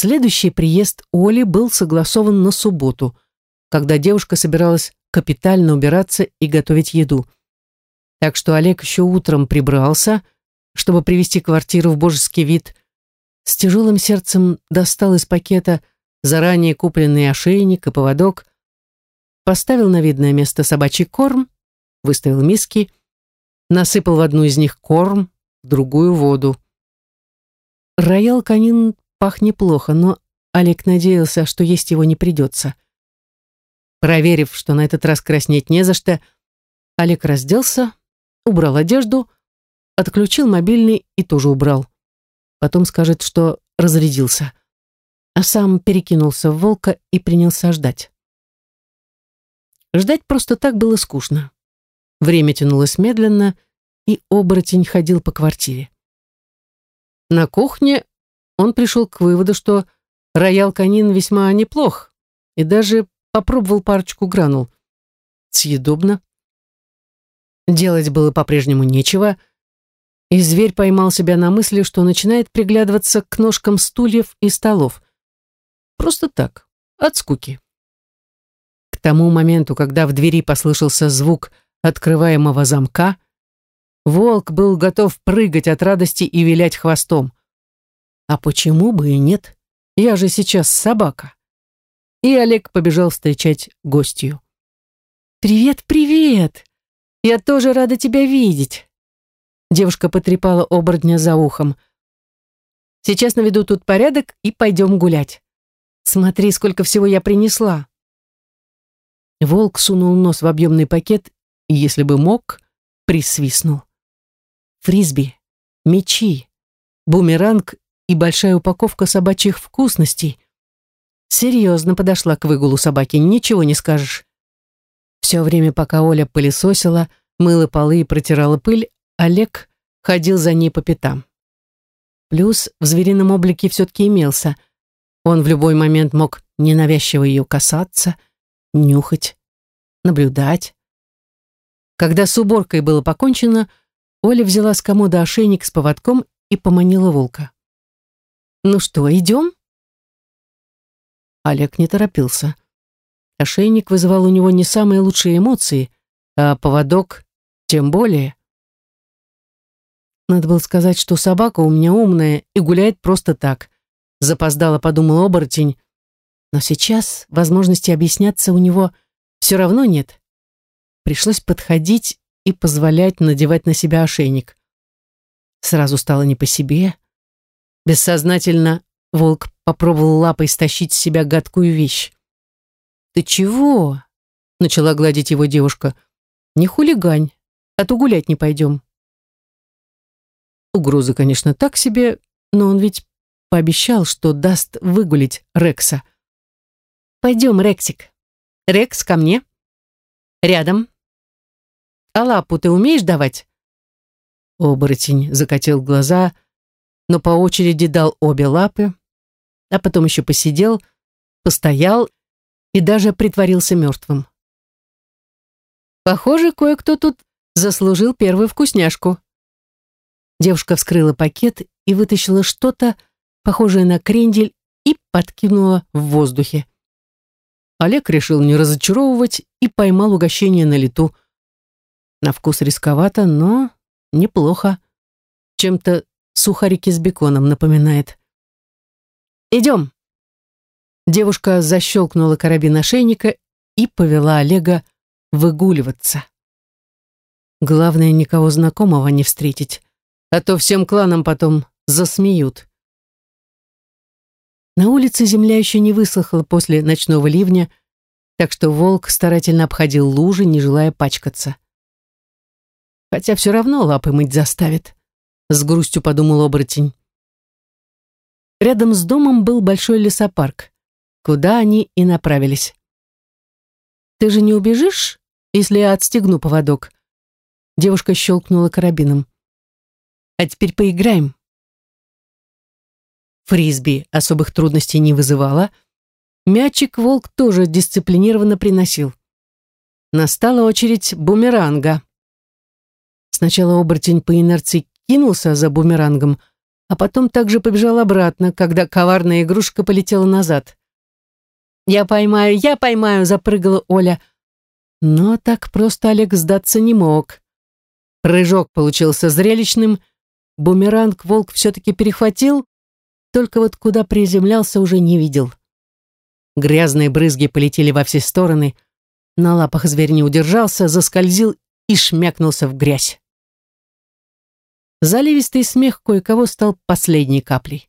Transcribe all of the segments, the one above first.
Следующий приезд Оли был согласован на субботу, когда девушка собиралась капитально убираться и готовить еду. Так что Олег еще утром прибрался, чтобы привести квартиру в божеский вид, с тяжелым сердцем достал из пакета заранее купленный ошейник и поводок, поставил на видное место собачий корм, выставил миски, насыпал в одну из них корм, в другую воду. Роял канин пах неплохо, но Олег надеялся, что есть его не придется. Проверив, что на этот раз краснеть не за что, Олег разделся, убрал одежду, отключил мобильный и тоже убрал. Потом скажет, что разрядился. А сам перекинулся в волка и принялся ждать. Ждать просто так было скучно. Время тянулось медленно, и оборотень ходил по квартире. На кухне он пришел к выводу, что роял канин весьма неплох, и даже попробовал парочку гранул. Съедобно. Делать было по-прежнему нечего, и зверь поймал себя на мысли, что начинает приглядываться к ножкам стульев и столов. Просто так, от скуки. К тому моменту, когда в двери послышался звук открываемого замка, волк был готов прыгать от радости и вилять хвостом. А почему бы и нет? Я же сейчас собака. И Олег побежал встречать гостью. «Привет, привет! Я тоже рада тебя видеть!» Девушка потрепала оборотня за ухом. «Сейчас наведу тут порядок и пойдем гулять. Смотри, сколько всего я принесла». Волк сунул нос в объемный пакет и, если бы мог, присвистнул. Фрисби, мечи, бумеранг и большая упаковка собачьих вкусностей. Серьезно подошла к выгулу собаки, ничего не скажешь. Все время, пока Оля пылесосила, мыла полы и протирала пыль, Олег ходил за ней по пятам. Плюс в зверином облике все-таки имелся. Он в любой момент мог ненавязчиво ее касаться, нюхать, наблюдать. Когда с уборкой было покончено, Оля взяла с комода ошейник с поводком и поманила волка. «Ну что, идем?» Олег не торопился. Ошейник вызывал у него не самые лучшие эмоции, а поводок тем более. Надо было сказать, что собака у меня умная и гуляет просто так. Запоздало подумал оборотень. Но сейчас возможности объясняться у него все равно нет. Пришлось подходить и позволять надевать на себя ошейник. Сразу стало не по себе. Бессознательно волк попробовал лапой стащить с себя гадкую вещь. «Ты чего?» — начала гладить его девушка. «Не хулигань, а то гулять не пойдем». Угрозы, конечно, так себе, но он ведь пообещал, что даст выгулить Рекса. «Пойдем, Рексик. Рекс, ко мне. Рядом. А лапу ты умеешь давать?» Оборотень закатил глаза, но по очереди дал обе лапы, а потом еще посидел, постоял и даже притворился мертвым. Похоже, кое-кто тут заслужил первую вкусняшку. Девушка вскрыла пакет и вытащила что-то, похожее на крендель, и подкинула в воздухе. Олег решил не разочаровывать и поймал угощение на лету. На вкус рисковато, но неплохо. Чем-то сухарики с беконом напоминает. «Идем!» Девушка защелкнула карабин ошейника и повела Олега выгуливаться. Главное, никого знакомого не встретить а то всем кланам потом засмеют. На улице земля еще не высохла после ночного ливня, так что волк старательно обходил лужи, не желая пачкаться. Хотя все равно лапы мыть заставит, с грустью подумал оборотень. Рядом с домом был большой лесопарк, куда они и направились. «Ты же не убежишь, если я отстегну поводок?» Девушка щелкнула карабином. А теперь поиграем. Фрисби особых трудностей не вызывала. Мячик волк тоже дисциплинированно приносил. Настала очередь бумеранга. Сначала оборотень по инерции кинулся за бумерангом, а потом также побежал обратно, когда коварная игрушка полетела назад. «Я поймаю, я поймаю!» — запрыгала Оля. Но так просто Олег сдаться не мог. Прыжок получился зрелищным, бумеранг волк все-таки перехватил, только вот куда приземлялся уже не видел. Грязные брызги полетели во все стороны, на лапах зверь не удержался, заскользил и шмякнулся в грязь. Заливистый смех кое-кого стал последней каплей.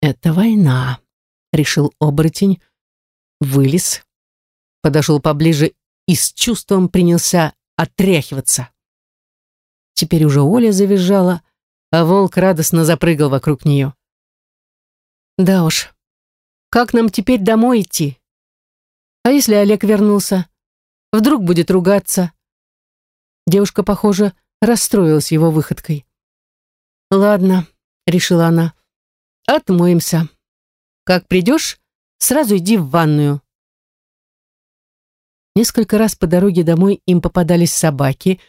«Это война», — решил оборотень, вылез, подошел поближе и с чувством принялся отряхиваться. Теперь уже Оля завизжала, а волк радостно запрыгал вокруг нее. «Да уж, как нам теперь домой идти? А если Олег вернулся? Вдруг будет ругаться?» Девушка, похоже, расстроилась его выходкой. «Ладно», — решила она, — «отмоемся. Как придешь, сразу иди в ванную». Несколько раз по дороге домой им попадались собаки,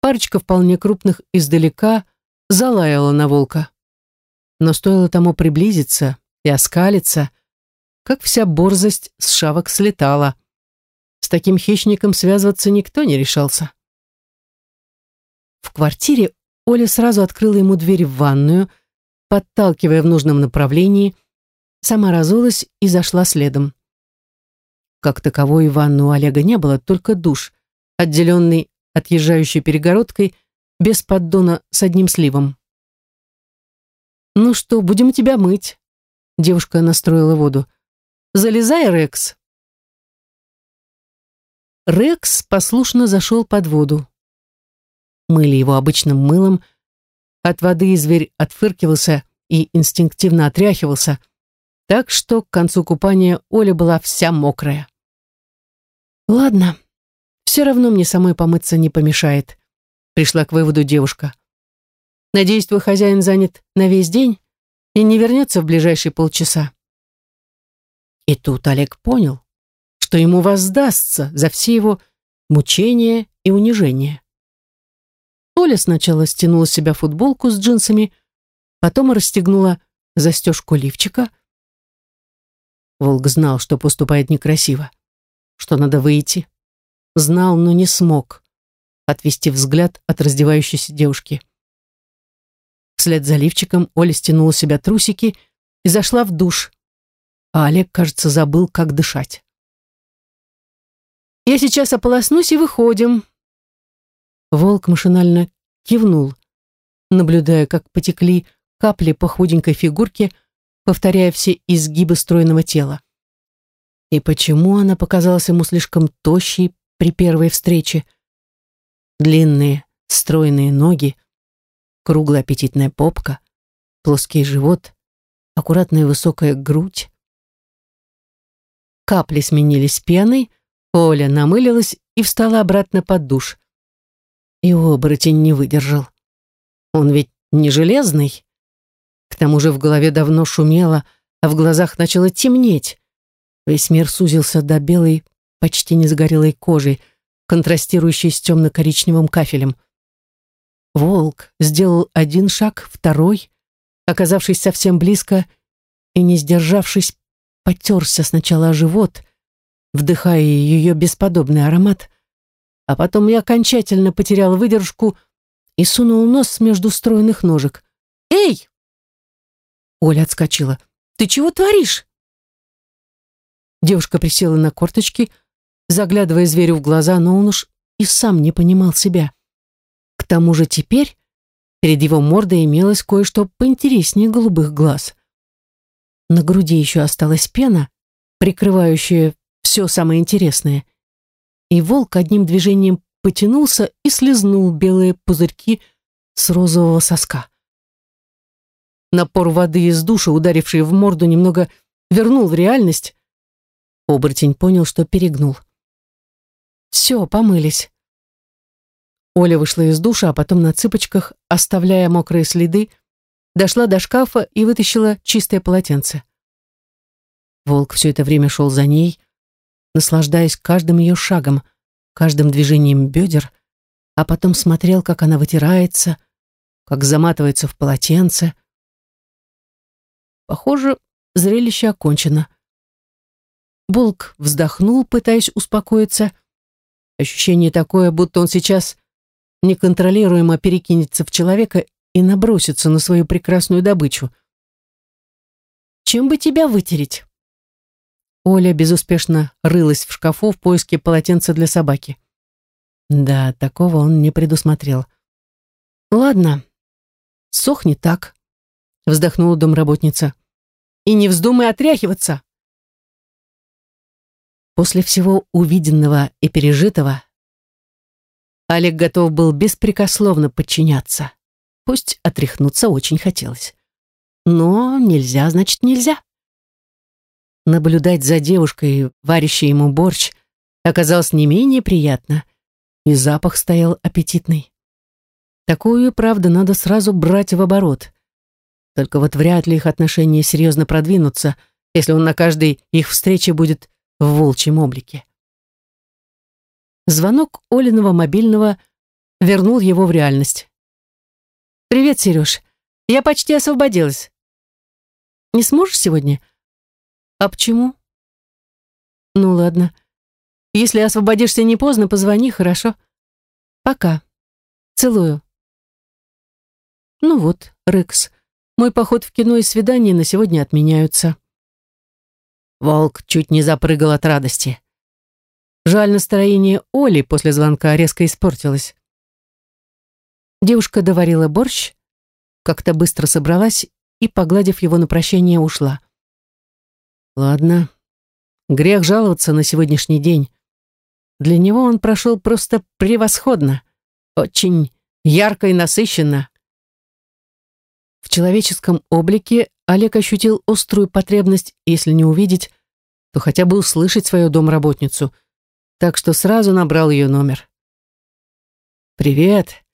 парочка вполне крупных издалека залаяла на волка. Но стоило тому приблизиться и оскалиться, как вся борзость с шавок слетала. С таким хищником связываться никто не решался. В квартире Оля сразу открыла ему дверь в ванную, подталкивая в нужном направлении, сама разулась и зашла следом. Как таковой ванны у Олега не было, только душ, отделенный отъезжающей перегородкой, без поддона с одним сливом. «Ну что, будем тебя мыть?» Девушка настроила воду. «Залезай, Рекс!» Рекс послушно зашел под воду мыли его обычным мылом. От воды зверь отфыркивался и инстинктивно отряхивался, так что к концу купания Оля была вся мокрая. «Ладно, все равно мне самой помыться не помешает», пришла к выводу девушка. «Надеюсь, твой хозяин занят на весь день и не вернется в ближайшие полчаса». И тут Олег понял, что ему воздастся за все его мучения и унижения. Оля сначала стянула с себя футболку с джинсами, потом расстегнула застежку лифчика. Волк знал, что поступает некрасиво, что надо выйти. Знал, но не смог отвести взгляд от раздевающейся девушки. Вслед за лифчиком Оля стянула с себя трусики и зашла в душ, а Олег, кажется, забыл, как дышать. «Я сейчас ополоснусь и выходим», Волк машинально кивнул, наблюдая, как потекли капли по худенькой фигурке, повторяя все изгибы стройного тела. И почему она показалась ему слишком тощей при первой встрече? Длинные, стройные ноги, круглая аппетитная попка, плоский живот, аккуратная высокая грудь. Капли сменились пеной, Оля намылилась и встала обратно под душ. И оборотень не выдержал. Он ведь не железный. К тому же в голове давно шумело, а в глазах начало темнеть. Весь мир сузился до белой, почти не загорелой кожи, контрастирующей с темно-коричневым кафелем. Волк сделал один шаг, второй, оказавшись совсем близко и, не сдержавшись, потерся сначала о живот, вдыхая ее бесподобный аромат, а потом я окончательно потерял выдержку и сунул нос между стройных ножек. «Эй!» Оля отскочила. «Ты чего творишь?» Девушка присела на корточки, заглядывая зверю в глаза, но он уж и сам не понимал себя. К тому же теперь перед его мордой имелось кое-что поинтереснее голубых глаз. На груди еще осталась пена, прикрывающая все самое интересное, и волк одним движением потянулся и слезнул белые пузырьки с розового соска. Напор воды из душа, ударивший в морду, немного вернул в реальность. Оборотень понял, что перегнул. Все, помылись. Оля вышла из душа, а потом на цыпочках, оставляя мокрые следы, дошла до шкафа и вытащила чистое полотенце. Волк все это время шел за ней, наслаждаясь каждым ее шагом, каждым движением бедер, а потом смотрел, как она вытирается, как заматывается в полотенце, Похоже, зрелище окончено. Волк вздохнул, пытаясь успокоиться. Ощущение такое, будто он сейчас неконтролируемо перекинется в человека и набросится на свою прекрасную добычу. «Чем бы тебя вытереть?» Оля безуспешно рылась в шкафу в поиске полотенца для собаки. Да, такого он не предусмотрел. «Ладно, сохни так», — вздохнула домработница. «И не вздумай отряхиваться!» После всего увиденного и пережитого Олег готов был беспрекословно подчиняться. Пусть отряхнуться очень хотелось. Но нельзя, значит, нельзя. Наблюдать за девушкой, варящей ему борщ, оказалось не менее приятно, и запах стоял аппетитный. Такую, правда, надо сразу брать в оборот. Только вот вряд ли их отношения серьезно продвинутся, если он на каждой их встрече будет в волчьем облике. Звонок Олиного мобильного вернул его в реальность. «Привет, Сереж. Я почти освободилась. Не сможешь сегодня?» «А почему?» «Ну ладно. Если освободишься не поздно, позвони, хорошо? Пока. Целую». «Ну вот, Рекс, мой поход в кино и свидание на сегодня отменяются». Волк чуть не запрыгал от радости. Жаль, настроение Оли после звонка резко испортилось. Девушка доварила борщ, как-то быстро собралась и, погладив его на прощание, ушла. Ладно, грех жаловаться на сегодняшний день. Для него он прошел просто превосходно, очень ярко и насыщенно. В человеческом облике Олег ощутил острую потребность, если не увидеть, то хотя бы услышать свою домработницу, так что сразу набрал ее номер. «Привет.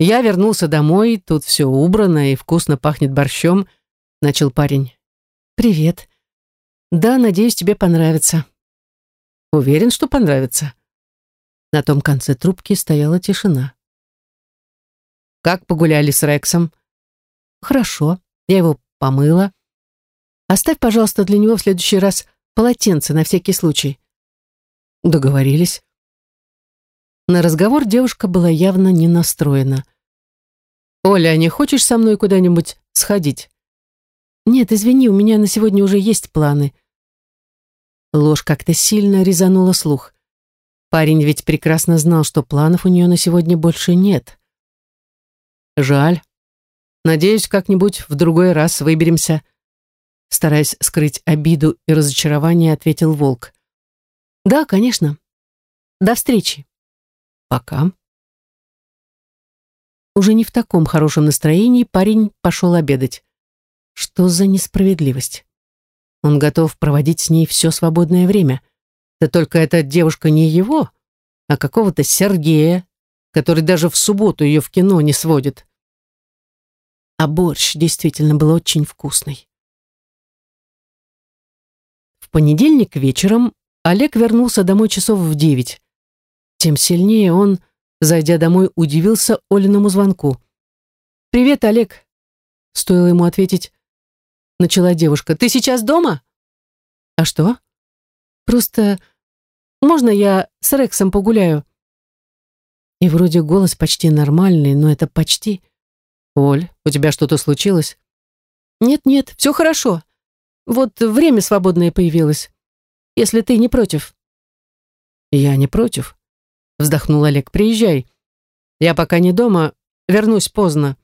Я вернулся домой, тут все убрано и вкусно пахнет борщом», — начал парень. «Привет. Да, надеюсь, тебе понравится». «Уверен, что понравится». На том конце трубки стояла тишина. «Как погуляли с Рексом?» «Хорошо. Я его помыла. Оставь, пожалуйста, для него в следующий раз полотенце на всякий случай. Договорились. На разговор девушка была явно не настроена. «Оля, не хочешь со мной куда-нибудь сходить?» «Нет, извини, у меня на сегодня уже есть планы». Ложь как-то сильно резанула слух. Парень ведь прекрасно знал, что планов у нее на сегодня больше нет. «Жаль. Надеюсь, как-нибудь в другой раз выберемся», стараясь скрыть обиду и разочарование, ответил Волк. Да, конечно. До встречи. Пока. Уже не в таком хорошем настроении парень пошел обедать. Что за несправедливость? Он готов проводить с ней все свободное время. Да только эта девушка не его, а какого-то Сергея, который даже в субботу ее в кино не сводит. А борщ действительно был очень вкусный. В понедельник вечером Олег вернулся домой часов в девять. Тем сильнее он, зайдя домой, удивился Олиному звонку. «Привет, Олег!» Стоило ему ответить. Начала девушка. «Ты сейчас дома?» «А что?» «Просто... Можно я с Рексом погуляю?» И вроде голос почти нормальный, но это почти... «Оль, у тебя что-то случилось?» «Нет-нет, все хорошо. Вот время свободное появилось если ты не против». «Я не против», — вздохнул Олег. «Приезжай. Я пока не дома, вернусь поздно.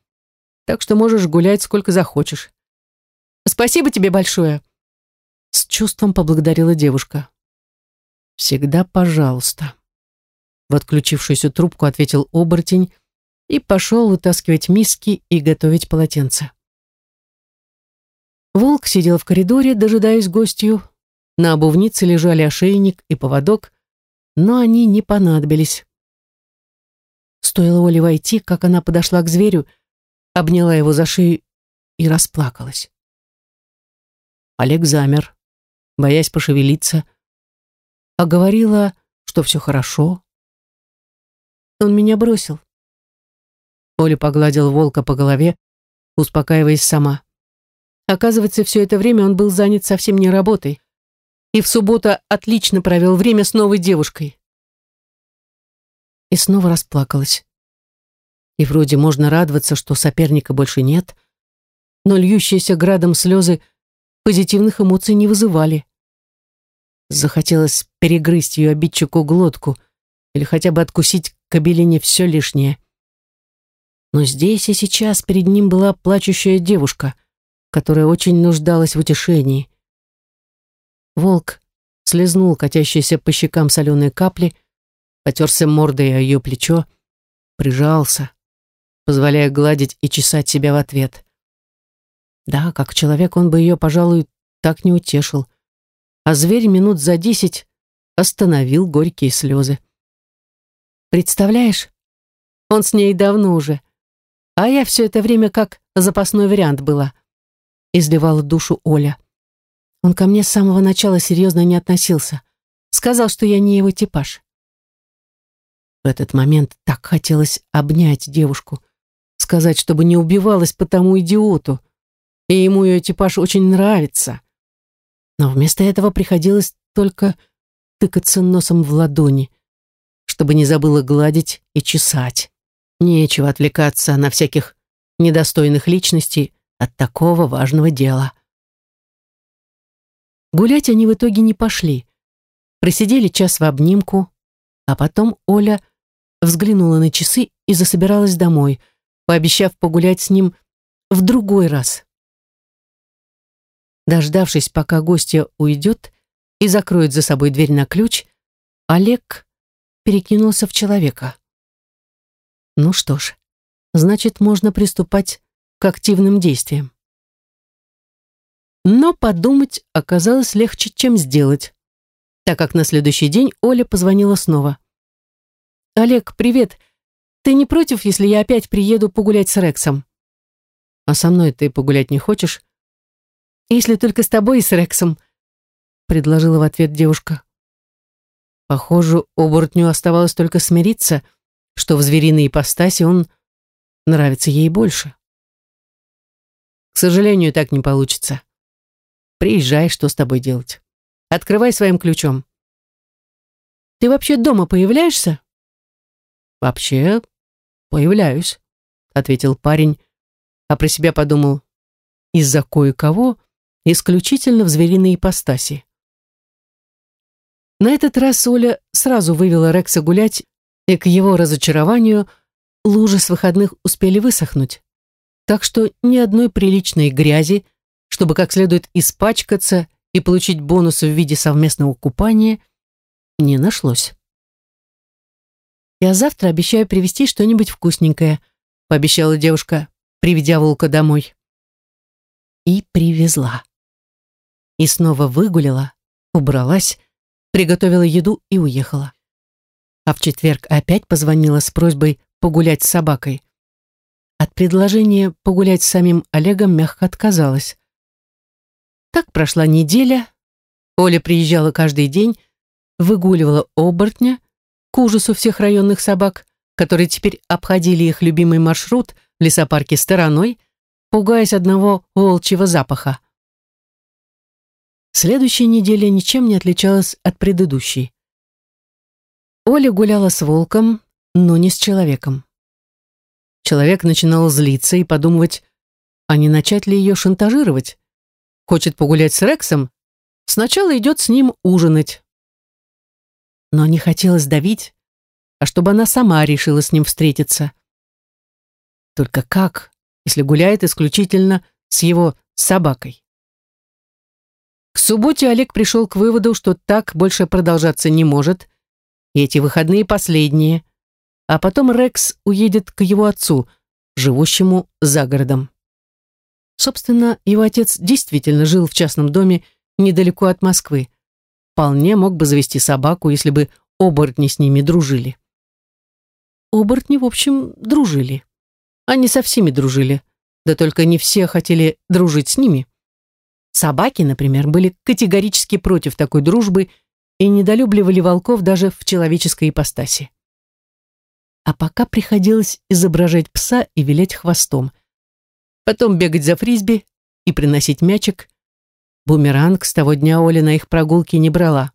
Так что можешь гулять сколько захочешь». «Спасибо тебе большое», — с чувством поблагодарила девушка. «Всегда пожалуйста». В отключившуюся трубку ответил оборотень и пошел вытаскивать миски и готовить полотенце. Волк сидел в коридоре, дожидаясь гостью, на обувнице лежали ошейник и поводок, но они не понадобились. Стоило Оле войти, как она подошла к зверю, обняла его за шею и расплакалась. Олег замер, боясь пошевелиться, а говорила, что все хорошо. Он меня бросил. Оля погладил волка по голове, успокаиваясь сама. Оказывается, все это время он был занят совсем не работой. И в субботу отлично провел время с новой девушкой. И снова расплакалась. И вроде можно радоваться, что соперника больше нет, но льющиеся градом слезы позитивных эмоций не вызывали. Захотелось перегрызть ее обидчику глотку или хотя бы откусить кабелине все лишнее. Но здесь и сейчас перед ним была плачущая девушка, которая очень нуждалась в утешении. Волк слезнул катящиеся по щекам соленые капли, потерся мордой о ее плечо, прижался, позволяя гладить и чесать себя в ответ. Да, как человек он бы ее, пожалуй, так не утешил. А зверь минут за десять остановил горькие слезы. Представляешь, он с ней давно уже, а я все это время как запасной вариант была. Изливала душу Оля. Он ко мне с самого начала серьезно не относился. Сказал, что я не его типаж. В этот момент так хотелось обнять девушку, сказать, чтобы не убивалась по тому идиоту, и ему ее типаж очень нравится. Но вместо этого приходилось только тыкаться носом в ладони, чтобы не забыла гладить и чесать. Нечего отвлекаться на всяких недостойных личностей от такого важного дела. Гулять они в итоге не пошли. Просидели час в обнимку, а потом Оля взглянула на часы и засобиралась домой, пообещав погулять с ним в другой раз. Дождавшись, пока гостья уйдет и закроет за собой дверь на ключ, Олег перекинулся в человека. Ну что ж, значит, можно приступать к активным действиям. Но подумать оказалось легче, чем сделать, так как на следующий день Оля позвонила снова. «Олег, привет. Ты не против, если я опять приеду погулять с Рексом?» «А со мной ты погулять не хочешь?» «Если только с тобой и с Рексом», — предложила в ответ девушка. Похоже, оборотню оставалось только смириться — что в звериной ипостаси он нравится ей больше. К сожалению, так не получится. Приезжай, что с тобой делать. Открывай своим ключом. Ты вообще дома появляешься? Вообще, появляюсь, ответил парень, а про себя подумал, из-за кое-кого исключительно в звериной ипостаси. На этот раз Оля сразу вывела Рекса гулять и к его разочарованию лужи с выходных успели высохнуть, так что ни одной приличной грязи, чтобы как следует испачкаться и получить бонусы в виде совместного купания, не нашлось. «Я завтра обещаю привезти что-нибудь вкусненькое», пообещала девушка, приведя волка домой. И привезла. И снова выгулила, убралась, приготовила еду и уехала а в четверг опять позвонила с просьбой погулять с собакой. От предложения погулять с самим Олегом мягко отказалась. Так прошла неделя. Оля приезжала каждый день, выгуливала оборотня, к ужасу всех районных собак, которые теперь обходили их любимый маршрут в лесопарке стороной, пугаясь одного волчьего запаха. Следующая неделя ничем не отличалась от предыдущей. Оля гуляла с волком, но не с человеком. Человек начинал злиться и подумывать, а не начать ли ее шантажировать. Хочет погулять с Рексом, сначала идет с ним ужинать. Но не хотелось давить, а чтобы она сама решила с ним встретиться. Только как, если гуляет исключительно с его собакой? Субботе Олег пришел к выводу, что так больше продолжаться не может, и эти выходные последние. А потом Рекс уедет к его отцу, живущему за городом. Собственно, его отец действительно жил в частном доме недалеко от Москвы. Вполне мог бы завести собаку, если бы оборотни с ними дружили. Оборотни, в общем, дружили. Они со всеми дружили, да только не все хотели дружить с ними. Собаки, например, были категорически против такой дружбы и недолюбливали волков даже в человеческой ипостаси. А пока приходилось изображать пса и вилять хвостом. Потом бегать за фрисби, и приносить мячик. Бумеранг с того дня Оля на их прогулки не брала.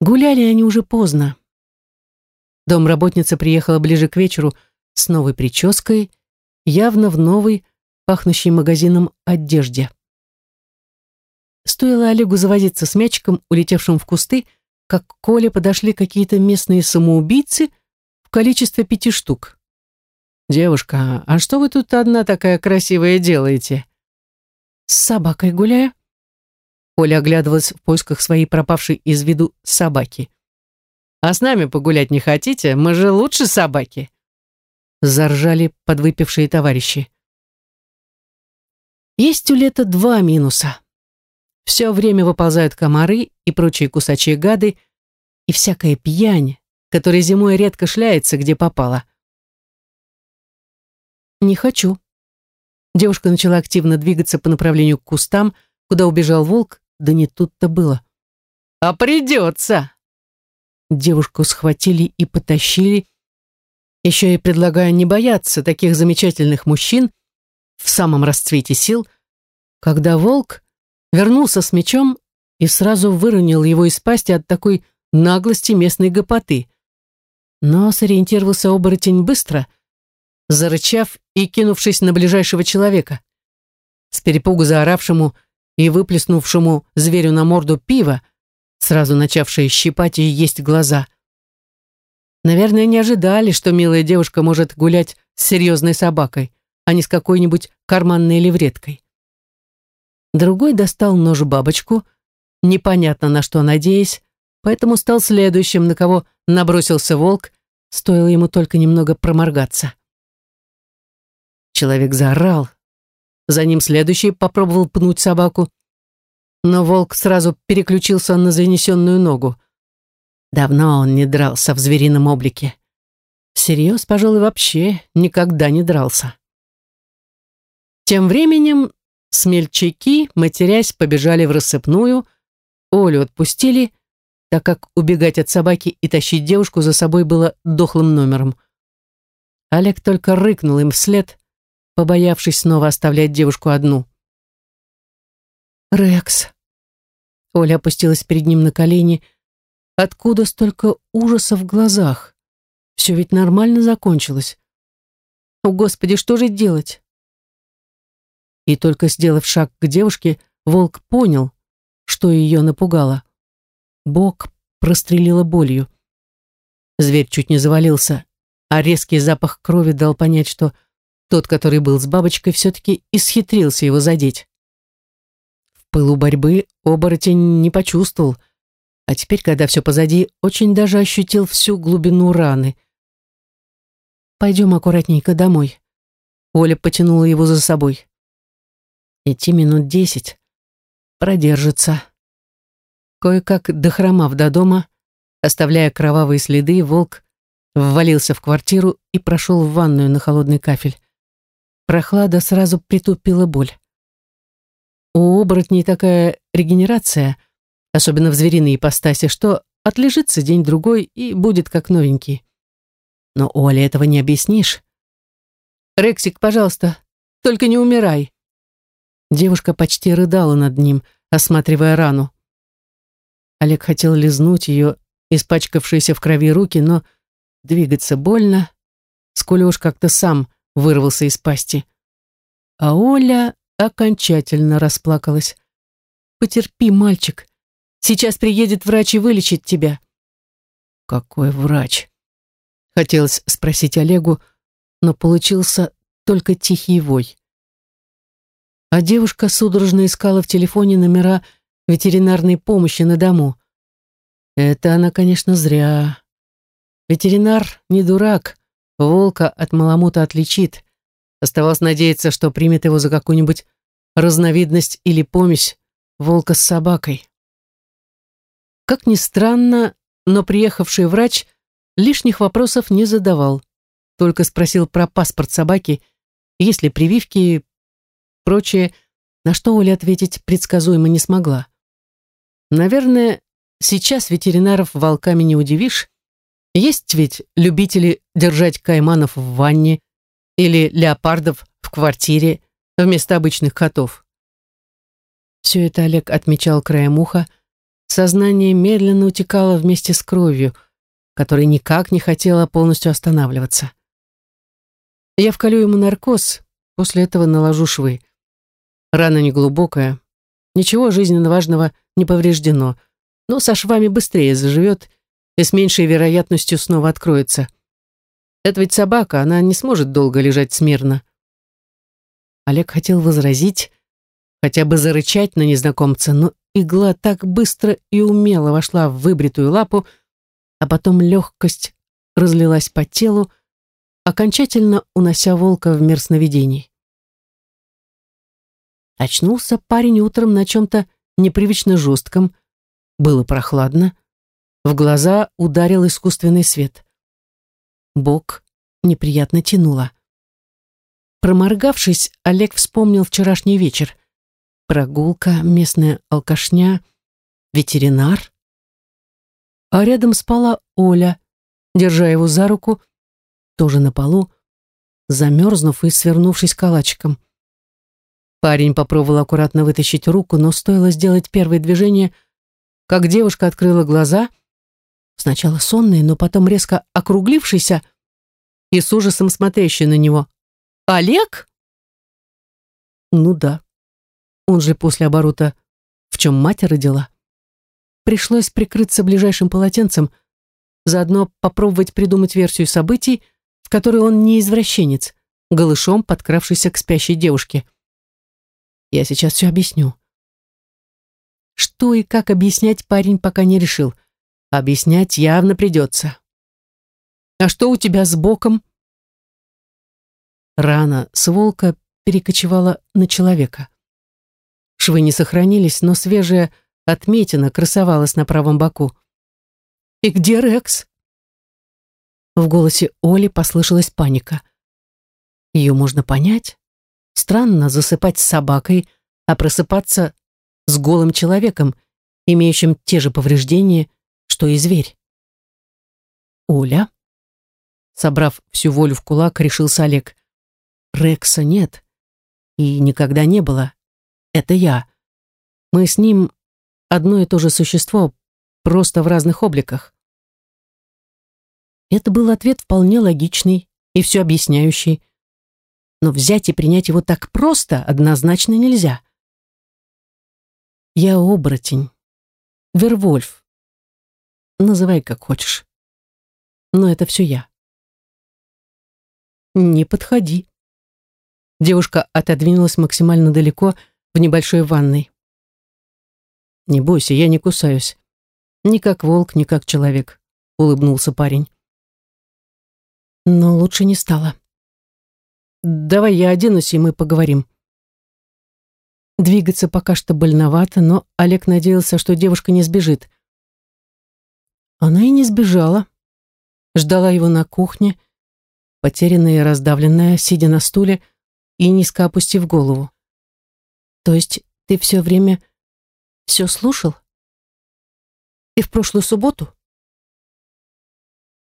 Гуляли они уже поздно. Домработница приехала ближе к вечеру с новой прической, явно в новой, пахнущей магазином одежде. Стоило Олегу завозиться с мячиком, улетевшим в кусты, как к Коле подошли какие-то местные самоубийцы в количестве пяти штук. «Девушка, а что вы тут одна такая красивая делаете?» «С собакой гуляю». Оля оглядывалась в поисках своей пропавшей из виду собаки. «А с нами погулять не хотите? Мы же лучше собаки!» Заржали подвыпившие товарищи. Есть у лета два минуса. Все время выползают комары и прочие кусачие гады, и всякая пьянь, которая зимой редко шляется, где попала. «Не хочу». Девушка начала активно двигаться по направлению к кустам, куда убежал волк, да не тут-то было. «А придется!» Девушку схватили и потащили, еще и предлагая не бояться таких замечательных мужчин в самом расцвете сил, когда волк вернулся с мечом и сразу выронил его из пасти от такой наглости местной гопоты. Но сориентировался оборотень быстро, зарычав и кинувшись на ближайшего человека. С перепугу заоравшему и выплеснувшему зверю на морду пива, сразу начавшее щипать и есть глаза. Наверное, не ожидали, что милая девушка может гулять с серьезной собакой, а не с какой-нибудь карманной левреткой. Другой достал нож-бабочку, непонятно на что надеясь, поэтому стал следующим, на кого набросился волк, стоило ему только немного проморгаться. Человек заорал. За ним следующий попробовал пнуть собаку, но волк сразу переключился на занесенную ногу. Давно он не дрался в зверином облике. Всерьез, пожалуй, вообще никогда не дрался. Тем временем Смельчаки, матерясь, побежали в рассыпную, Олю отпустили, так как убегать от собаки и тащить девушку за собой было дохлым номером. Олег только рыкнул им вслед, побоявшись снова оставлять девушку одну. «Рекс!» Оля опустилась перед ним на колени. Откуда столько ужаса в глазах? Все ведь нормально закончилось. О, Господи, что же делать? И только сделав шаг к девушке, волк понял, что ее напугало. Бок прострелило болью. Зверь чуть не завалился, а резкий запах крови дал понять, что тот, который был с бабочкой, все-таки исхитрился его задеть. В пылу борьбы оборотень не почувствовал, а теперь, когда все позади, очень даже ощутил всю глубину раны. «Пойдем аккуратнейко домой». Оля потянула его за собой. Идти минут десять. Продержится. Кое-как дохромав до дома, оставляя кровавые следы, волк ввалился в квартиру и прошел в ванную на холодный кафель. Прохлада сразу притупила боль. У оборотней такая регенерация, особенно в звериной ипостаси, что отлежится день-другой и будет как новенький. Но Оле этого не объяснишь. «Рексик, пожалуйста, только не умирай», Девушка почти рыдала над ним, осматривая рану. Олег хотел лизнуть ее, испачкавшиеся в крови руки, но двигаться больно, сколь уж как-то сам вырвался из пасти. А Оля окончательно расплакалась. «Потерпи, мальчик. Сейчас приедет врач и вылечит тебя». «Какой врач?» Хотелось спросить Олегу, но получился только тихий вой а девушка судорожно искала в телефоне номера ветеринарной помощи на дому. Это она, конечно, зря. Ветеринар не дурак, волка от маламута отличит. Оставалось надеяться, что примет его за какую-нибудь разновидность или помесь волка с собакой. Как ни странно, но приехавший врач лишних вопросов не задавал, только спросил про паспорт собаки, есть ли прививки, прочее, на что Оля ответить предсказуемо не смогла. Наверное, сейчас ветеринаров волками не удивишь. Есть ведь любители держать кайманов в ванне или леопардов в квартире, вместо обычных котов. Все это Олег отмечал краем уха, сознание медленно утекало вместе с кровью, которая никак не хотела полностью останавливаться. Я вколю ему наркоз, после этого наложу швы. Рана неглубокая, ничего жизненно важного не повреждено, но со швами быстрее заживет и с меньшей вероятностью снова откроется. Это ведь собака, она не сможет долго лежать смирно. Олег хотел возразить, хотя бы зарычать на незнакомца, но игла так быстро и умело вошла в выбритую лапу, а потом легкость разлилась по телу, окончательно унося волка в мир сновидений. Очнулся парень утром на чем-то непривычно жестком, было прохладно, в глаза ударил искусственный свет. Бок неприятно тянуло. Проморгавшись, Олег вспомнил вчерашний вечер. Прогулка, местная алкашня, ветеринар. А рядом спала Оля, держа его за руку, тоже на полу, замерзнув и свернувшись калачиком. Парень попробовал аккуратно вытащить руку, но стоило сделать первое движение, как девушка открыла глаза, сначала сонные, но потом резко округлившийся и с ужасом смотрящий на него. «Олег?» Ну да, он же после оборота в чем мать родила. Пришлось прикрыться ближайшим полотенцем, заодно попробовать придумать версию событий, в которой он не извращенец, голышом подкравшийся к спящей девушке. Я сейчас все объясню. Что и как объяснять парень пока не решил. Объяснять явно придется. «А что у тебя с боком?» Рана с волка перекочевала на человека. Швы не сохранились, но свежая отметина красовалась на правом боку. «И где Рекс?» В голосе Оли послышалась паника. Ее можно понять. Странно засыпать с собакой, а просыпаться с голым человеком, имеющим те же повреждения, что и зверь. Оля, собрав всю волю в кулак, решился Олег. Рекса нет. И никогда не было. Это я. Мы с ним одно и то же существо, просто в разных обликах. Это был ответ вполне логичный и все объясняющий. Но взять и принять его так просто однозначно нельзя. Я оборотень. Вервольф. Называй как хочешь. Но это все я. Не подходи. Девушка отодвинулась максимально далеко в небольшой ванной. «Не бойся, я не кусаюсь. Ни как волк, ни как человек», — улыбнулся парень. Но лучше не стало. «Давай я оденусь, и мы поговорим». Двигаться пока что больновато, но Олег надеялся, что девушка не сбежит. Она и не сбежала. Ждала его на кухне, потерянная и раздавленная, сидя на стуле и низко опустив голову. «То есть ты все время все слушал? И в прошлую субботу?»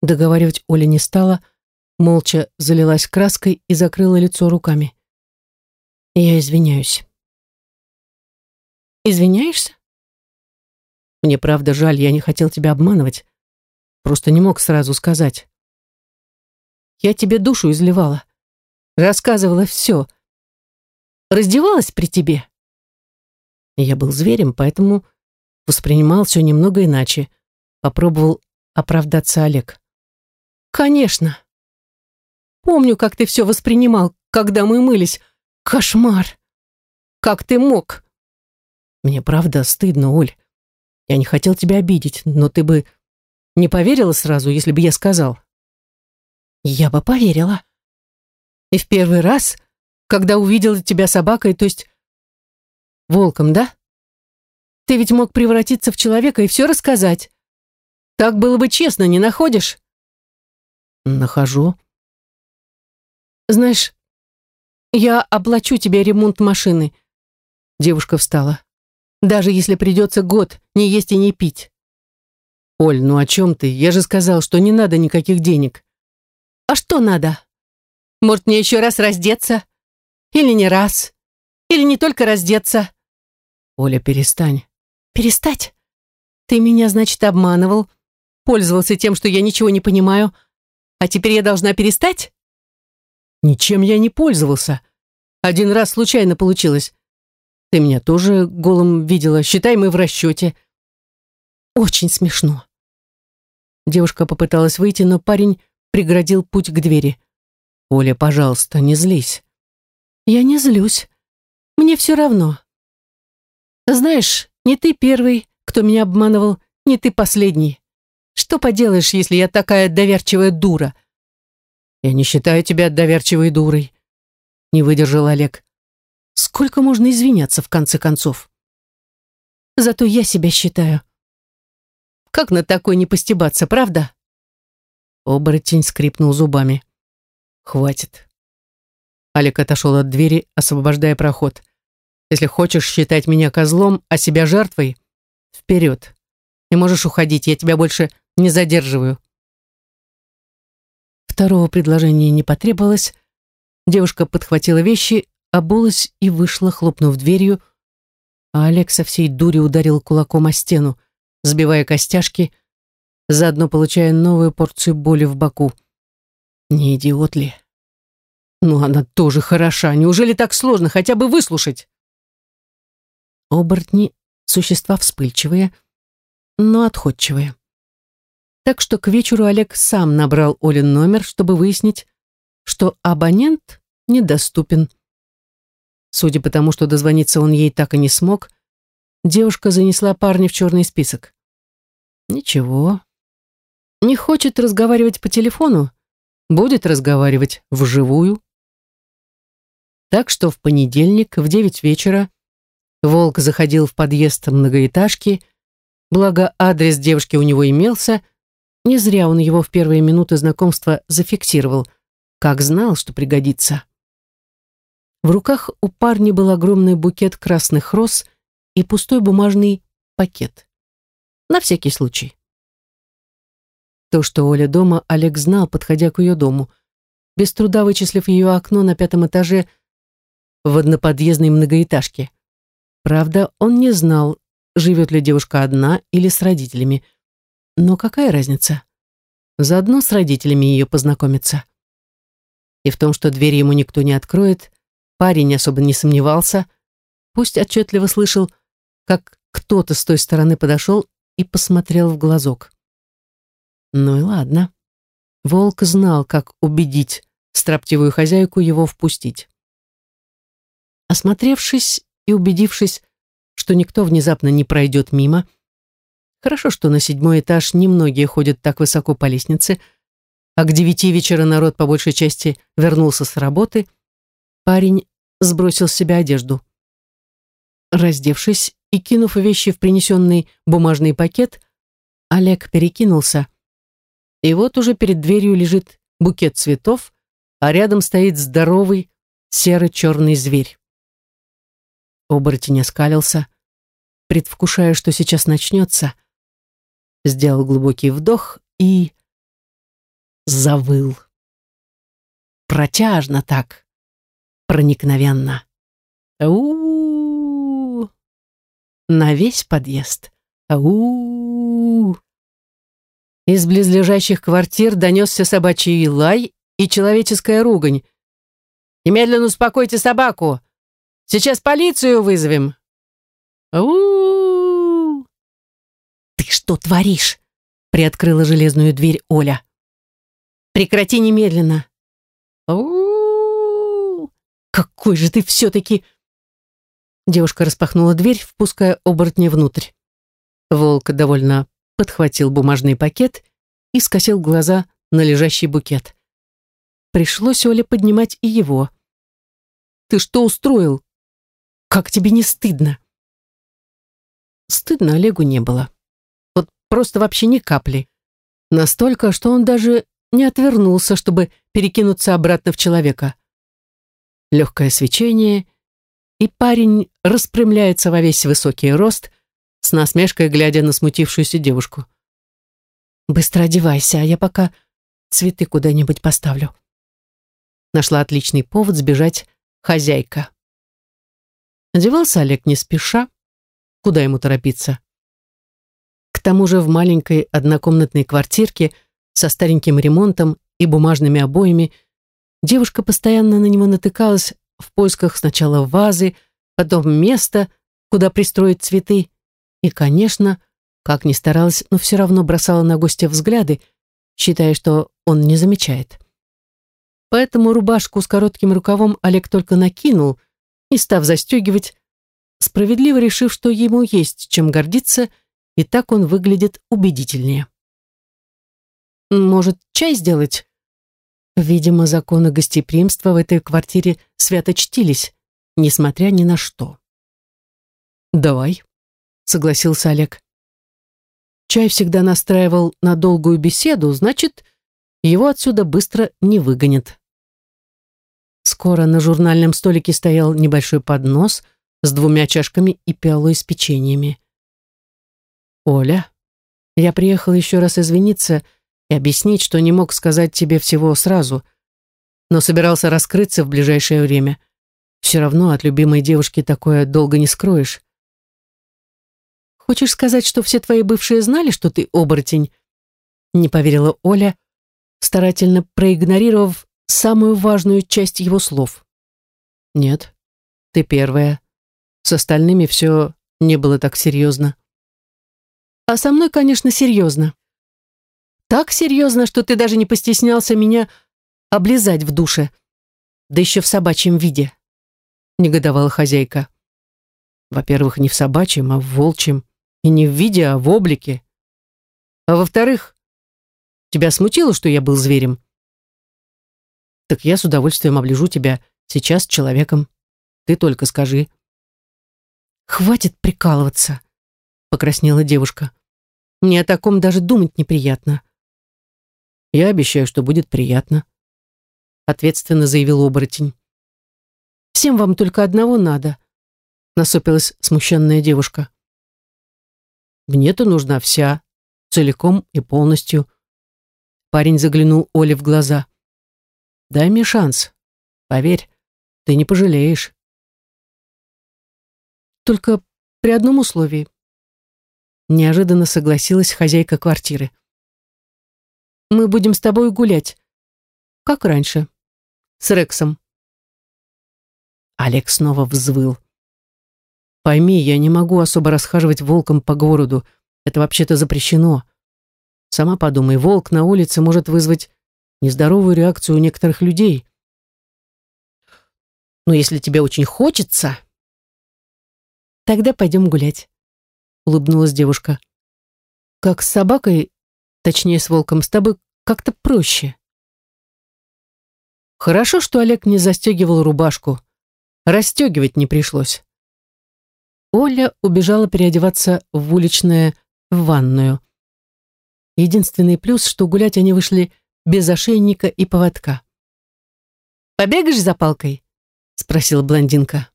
Договаривать Оля не стала, молча залилась краской и закрыла лицо руками. «Я извиняюсь». «Извиняешься?» «Мне правда жаль, я не хотел тебя обманывать. Просто не мог сразу сказать. Я тебе душу изливала. Рассказывала все. Раздевалась при тебе. Я был зверем, поэтому воспринимал все немного иначе. Попробовал оправдаться Олег. «Конечно. Помню, как ты все воспринимал, когда мы мылись. Кошмар! Как ты мог?» «Мне правда стыдно, Оль. Я не хотел тебя обидеть, но ты бы не поверила сразу, если бы я сказал?» «Я бы поверила. И в первый раз, когда увидела тебя собакой, то есть волком, да? Ты ведь мог превратиться в человека и все рассказать. Так было бы честно, не находишь?» «Нахожу». «Знаешь, я оплачу тебе ремонт машины». Девушка встала. «Даже если придется год не есть и не пить». «Оль, ну о чем ты? Я же сказал, что не надо никаких денег». «А что надо? Может, мне еще раз раздеться? Или не раз? Или не только раздеться?» «Оля, перестань». «Перестать? Ты меня, значит, обманывал, пользовался тем, что я ничего не понимаю, а теперь я должна перестать?» «Ничем я не пользовался. Один раз случайно получилось. Ты меня тоже голым видела. Считай, мы в расчете». «Очень смешно». Девушка попыталась выйти, но парень преградил путь к двери. «Оля, пожалуйста, не злись». «Я не злюсь. Мне все равно. Знаешь, не ты первый, кто меня обманывал, не ты последний. Что поделаешь, если я такая доверчивая дура?» «Я не считаю тебя доверчивой дурой», — не выдержал Олег. «Сколько можно извиняться, в конце концов?» «Зато я себя считаю. Как на такой не постебаться, правда?» Оборотень скрипнул зубами. «Хватит». Олег отошел от двери, освобождая проход. «Если хочешь считать меня козлом, а себя жертвой, вперед. И можешь уходить, я тебя больше не задерживаю». Второго предложения не потребовалось. Девушка подхватила вещи, обулась и вышла, хлопнув дверью, а Олег со всей дури ударил кулаком о стену, сбивая костяшки, заодно получая новую порцию боли в боку. Не идиот ли? Ну, она тоже хороша. Неужели так сложно хотя бы выслушать? Оборотни — существа вспыльчивые, но отходчивые. Так что к вечеру Олег сам набрал Олин номер, чтобы выяснить, что абонент недоступен. Судя по тому, что дозвониться он ей так и не смог, девушка занесла парня в черный список. Ничего. Не хочет разговаривать по телефону, будет разговаривать вживую. Так что в понедельник в девять вечера Волк заходил в подъезд многоэтажки, благо адрес девушки у него имелся, не зря он его в первые минуты знакомства зафиксировал, как знал, что пригодится. В руках у парня был огромный букет красных роз и пустой бумажный пакет. На всякий случай. То, что Оля дома, Олег знал, подходя к ее дому, без труда вычислив ее окно на пятом этаже в одноподъездной многоэтажке. Правда, он не знал, живет ли девушка одна или с родителями. Но какая разница? Заодно с родителями ее познакомиться. И в том, что дверь ему никто не откроет, парень особо не сомневался, пусть отчетливо слышал, как кто-то с той стороны подошел и посмотрел в глазок. Ну и ладно. Волк знал, как убедить строптивую хозяйку его впустить. Осмотревшись и убедившись, что никто внезапно не пройдет мимо, Хорошо, что на седьмой этаж немногие ходят так высоко по лестнице, а к девяти вечера народ по большей части вернулся с работы. Парень сбросил с себя одежду. Раздевшись и кинув вещи в принесенный бумажный пакет, Олег перекинулся. И вот уже перед дверью лежит букет цветов, а рядом стоит здоровый серо-черный зверь. Оборотень оскалился, предвкушая, что сейчас начнется, сделал глубокий вдох и завыл. Протяжно так, проникновенно. у, -у, -у, На весь подъезд. у, Из близлежащих квартир донесся собачий лай и человеческая ругань. «Немедленно успокойте собаку! Сейчас полицию вызовем!» у что творишь?» приоткрыла железную дверь Оля. «Прекрати немедленно!» у Какой же ты все-таки...» Девушка распахнула дверь, впуская оборотня внутрь. Волк довольно подхватил бумажный пакет и скосил глаза на лежащий букет. Пришлось Оле поднимать и его. «Ты что устроил? Как тебе не стыдно?» Стыдно Олегу не было просто вообще ни капли. Настолько, что он даже не отвернулся, чтобы перекинуться обратно в человека. Легкое свечение, и парень распрямляется во весь высокий рост, с насмешкой глядя на смутившуюся девушку. «Быстро одевайся, а я пока цветы куда-нибудь поставлю». Нашла отличный повод сбежать хозяйка. Одевался Олег не спеша. Куда ему торопиться? Тому же в маленькой однокомнатной квартирке со стареньким ремонтом и бумажными обоями девушка постоянно на него натыкалась в поисках сначала вазы, потом места, куда пристроить цветы, и, конечно, как ни старалась, но все равно бросала на гостя взгляды, считая, что он не замечает. Поэтому рубашку с коротким рукавом Олег только накинул, не став застегивать, справедливо решив, что ему есть чем гордиться, и так он выглядит убедительнее. «Может, чай сделать?» Видимо, законы гостеприимства в этой квартире свято чтились, несмотря ни на что. «Давай», — согласился Олег. Чай всегда настраивал на долгую беседу, значит, его отсюда быстро не выгонят. Скоро на журнальном столике стоял небольшой поднос с двумя чашками и пиалой с печеньями. «Оля, я приехал еще раз извиниться и объяснить, что не мог сказать тебе всего сразу, но собирался раскрыться в ближайшее время. Все равно от любимой девушки такое долго не скроешь. Хочешь сказать, что все твои бывшие знали, что ты оборотень?» Не поверила Оля, старательно проигнорировав самую важную часть его слов. «Нет, ты первая. С остальными все не было так серьезно». «А со мной, конечно, серьезно. Так серьезно, что ты даже не постеснялся меня облизать в душе, да еще в собачьем виде», — негодовала хозяйка. «Во-первых, не в собачьем, а в волчьем, и не в виде, а в облике. А во-вторых, тебя смутило, что я был зверем?» Так я с удовольствием оближу тебя сейчас человеком. Ты только скажи. Хватит прикалываться, покраснела девушка. Мне о таком даже думать неприятно. Я обещаю, что будет приятно, ответственно заявил оборотень. Всем вам только одного надо, насупилась смущенная девушка. Мне-то нужна вся, целиком и полностью. Парень заглянул Оле в глаза. Дай мне шанс. Поверь, ты не пожалеешь. Только при одном условии. Неожиданно согласилась хозяйка квартиры. Мы будем с тобой гулять. Как раньше. С Рексом. Олег снова взвыл. Пойми, я не могу особо расхаживать волком по городу. Это вообще-то запрещено. Сама подумай, волк на улице может вызвать нездоровую реакцию у некоторых людей. Но если тебе очень хочется... Тогда пойдем гулять, улыбнулась девушка. Как с собакой, точнее с волком, с тобой как-то проще. Хорошо, что Олег не застегивал рубашку. Расстегивать не пришлось. Оля убежала переодеваться в уличное в ванную. Единственный плюс, что гулять они вышли без ошейника и поводка. «Побегаешь за палкой?» — спросила блондинка.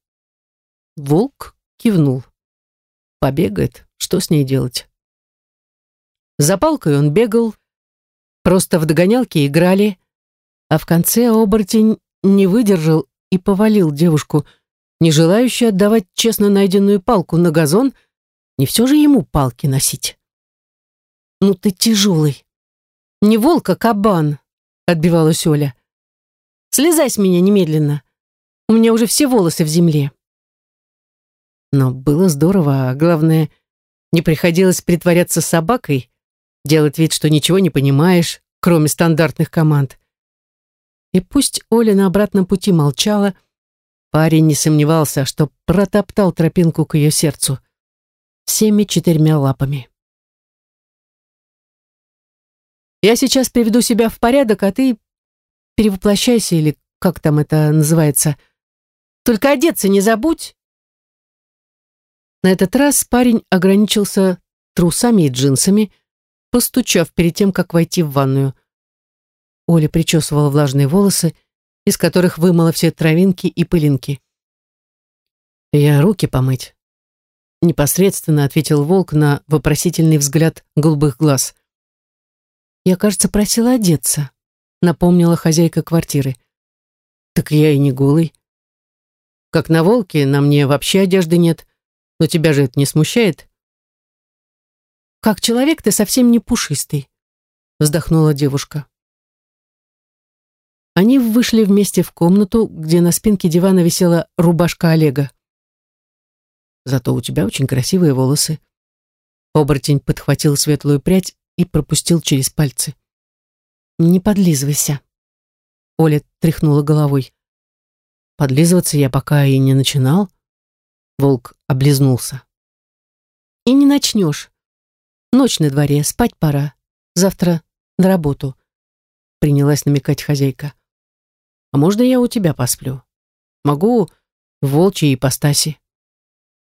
Волк кивнул. «Побегает. Что с ней делать?» За палкой он бегал, просто в догонялке играли, а в конце оборотень не выдержал и повалил девушку, не желающую отдавать честно найденную палку на газон, не все же ему палки носить. «Ну ты тяжелый», не волк, а кабан, отбивалась Оля. Слезай с меня немедленно. У меня уже все волосы в земле. Но было здорово, а главное, не приходилось притворяться собакой, делать вид, что ничего не понимаешь, кроме стандартных команд. И пусть Оля на обратном пути молчала, парень не сомневался, что протоптал тропинку к ее сердцу всеми четырьмя лапами. Я сейчас приведу себя в порядок, а ты перевоплощайся или как там это называется. Только одеться не забудь. На этот раз парень ограничился трусами и джинсами, постучав перед тем, как войти в ванную. Оля причесывала влажные волосы, из которых вымыла все травинки и пылинки. «Я руки помыть», — непосредственно ответил волк на вопросительный взгляд голубых глаз. Я, кажется, просила одеться, напомнила хозяйка квартиры. Так я и не голый. Как на волке, на мне вообще одежды нет. Но тебя же это не смущает? Как человек ты совсем не пушистый, вздохнула девушка. Они вышли вместе в комнату, где на спинке дивана висела рубашка Олега. Зато у тебя очень красивые волосы. Оборотень подхватил светлую прядь и пропустил через пальцы. «Не подлизывайся», — Оля тряхнула головой. «Подлизываться я пока и не начинал». Волк облизнулся. «И не начнешь. Ночь на дворе, спать пора. Завтра на работу», — принялась намекать хозяйка. «А можно я у тебя посплю? Могу в волчьей ипостаси».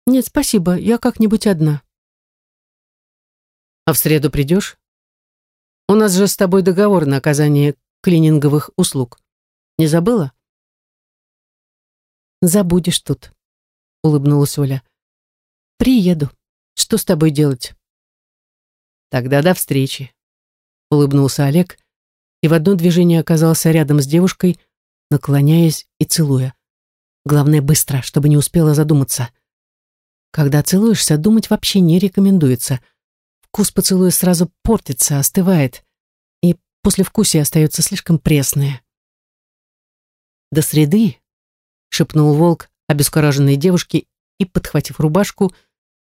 «Нет, спасибо, я как-нибудь одна». «А в среду придешь? У нас же с тобой договор на оказание клининговых услуг. Не забыла?» «Забудешь тут», — улыбнулась Оля. «Приеду. Что с тобой делать?» «Тогда до встречи», — улыбнулся Олег и в одно движение оказался рядом с девушкой, наклоняясь и целуя. Главное, быстро, чтобы не успела задуматься. Когда целуешься, думать вообще не рекомендуется. Вкус поцелуя сразу портится, остывает, и послевкусие остается слишком пресное. «До среды», — шепнул волк обескураженной девушке и, подхватив рубашку,